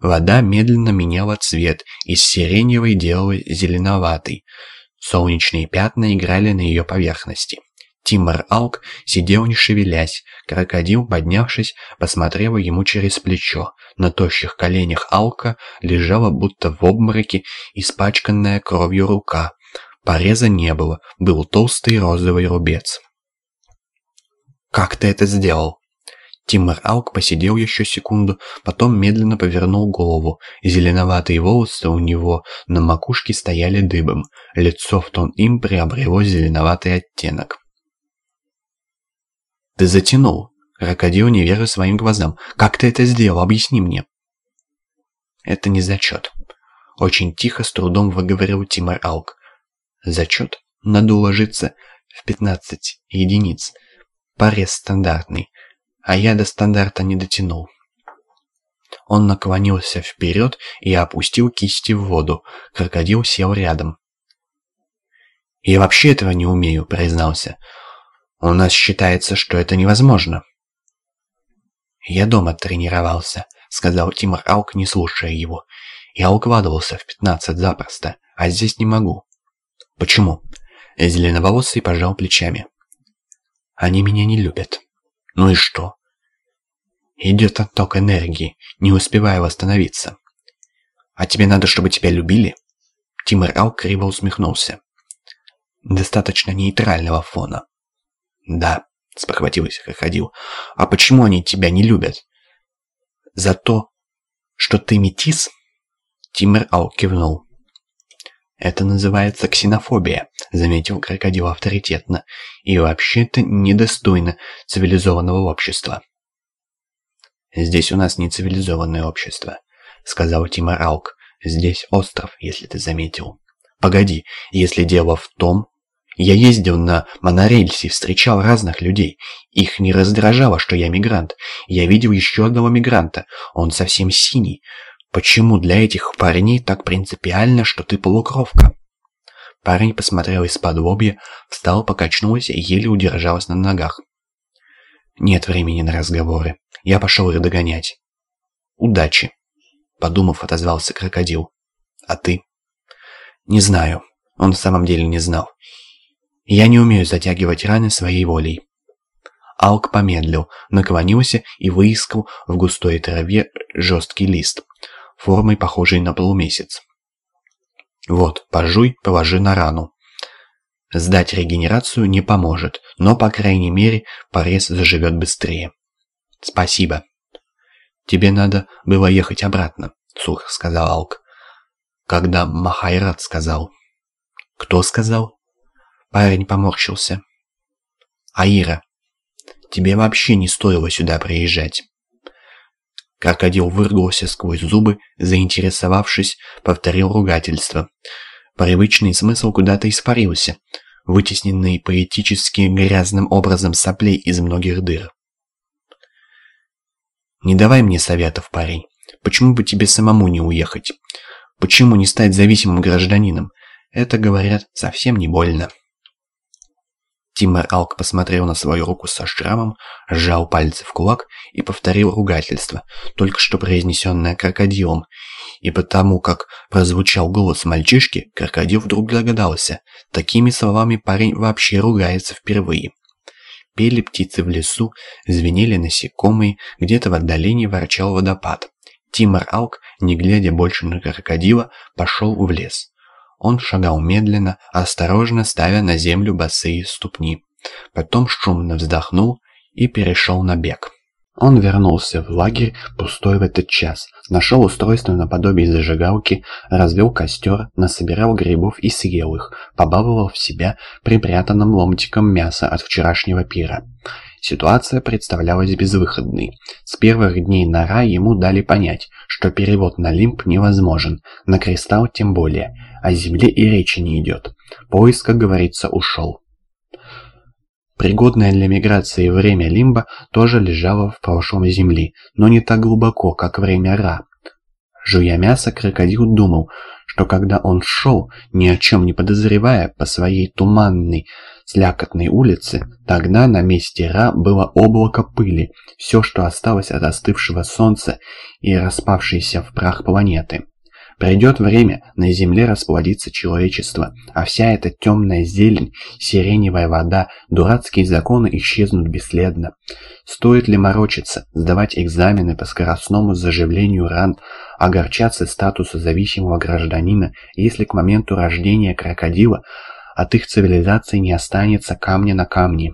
Вода медленно меняла цвет, из сиреневой делалась зеленоватой. Солнечные пятна играли на ее поверхности. Тимор Алк сидел не шевелясь. Крокодил, поднявшись, посмотрел ему через плечо. На тощих коленях Алка лежала будто в обмороке испачканная кровью рука. Пореза не было, был толстый розовый рубец. «Как ты это сделал?» Тимор Алк посидел еще секунду, потом медленно повернул голову. Зеленоватые волосы у него на макушке стояли дыбом. Лицо в тон им приобрело зеленоватый оттенок. «Ты затянул!» Крокодил не веря своим глазам. «Как ты это сделал? Объясни мне!» «Это не зачет», — очень тихо, с трудом выговорил Тимор Алк. «Зачет? Надо уложиться в 15 единиц. Порез стандартный, а я до стандарта не дотянул». Он наклонился вперед и опустил кисти в воду. Крокодил сел рядом. «Я вообще этого не умею», — признался. У нас считается, что это невозможно. Я дома тренировался, сказал Тимур Аук, не слушая его. Я укладывался в пятнадцать запросто, а здесь не могу. Почему? Зеленоволосый пожал плечами. Они меня не любят. Ну и что? Идет отток энергии, не успеваю восстановиться. А тебе надо, чтобы тебя любили? Тимур Аук криво усмехнулся. Достаточно нейтрального фона. «Да», — спохватился крокодил. «А почему они тебя не любят?» «За то, что ты метис?» Тимер Ау кивнул. «Это называется ксенофобия», — заметил крокодил авторитетно. «И вообще-то недостойно цивилизованного общества». «Здесь у нас не цивилизованное общество», — сказал Тимор Аук. «Здесь остров, если ты заметил». «Погоди, если дело в том, я ездил на монорельсе, встречал разных людей. Их не раздражало, что я мигрант. Я видел еще одного мигранта. Он совсем синий. Почему для этих парней так принципиально, что ты полукровка? Парень посмотрел из-под лобья, встал, покачнулся и еле удержался на ногах. Нет времени на разговоры. Я пошел их догонять. Удачи. Подумав, отозвался крокодил. А ты? Не знаю. Он в самом деле не знал. Я не умею затягивать раны своей волей. Алк помедлил, наклонился и выискал в густой траве жесткий лист, формой похожий на полумесяц. Вот, пожуй, положи на рану. Сдать регенерацию не поможет, но, по крайней мере, порез заживет быстрее. Спасибо. Тебе надо было ехать обратно, сухо сказал Алк. Когда Махайрат сказал. Кто сказал? Парень поморщился. «Аира, тебе вообще не стоило сюда приезжать». Крокодил выргался сквозь зубы, заинтересовавшись, повторил ругательство. Привычный смысл куда-то испарился, вытесненный поэтически грязным образом соплей из многих дыр. «Не давай мне советов, парень. Почему бы тебе самому не уехать? Почему не стать зависимым гражданином? Это, говорят, совсем не больно». Тиммер Алк посмотрел на свою руку со шрамом, сжал пальцы в кулак и повторил ругательство, только что произнесенное крокодилом. И потому, как прозвучал голос мальчишки, крокодил вдруг догадался. Такими словами парень вообще ругается впервые. Пели птицы в лесу, звенели насекомые, где-то в отдалении ворчал водопад. Тимор Алк, не глядя больше на крокодила, пошел в лес. Он шагал медленно, осторожно ставя на землю босые ступни. Потом шумно вздохнул и перешел на бег. Он вернулся в лагерь, пустой в этот час, нашел устройство наподобие зажигалки, развел костер, насобирал грибов и съел их, побаловал в себя припрятанным ломтиком мяса от вчерашнего пира. Ситуация представлялась безвыходной. С первых дней нора ему дали понять, что перевод на лимб невозможен, на кристалл тем более, о земле и речи не идет. Поиск, как говорится, ушел. Пригодное для миграции время лимба тоже лежало в прошлом Земли, но не так глубоко, как время Ра. Жуя мясо, крокодил думал, что когда он шел, ни о чем не подозревая, по своей туманной, слякотной улицы, тогда на месте Ра было облако пыли, все, что осталось от остывшего солнца и распавшейся в прах планеты. Придет время, на Земле расплодится человечество, а вся эта темная зелень, сиреневая вода, дурацкие законы исчезнут бесследно. Стоит ли морочиться, сдавать экзамены по скоростному заживлению ран, огорчаться статусу зависимого гражданина, если к моменту рождения крокодила от их цивилизации не останется камня на камне?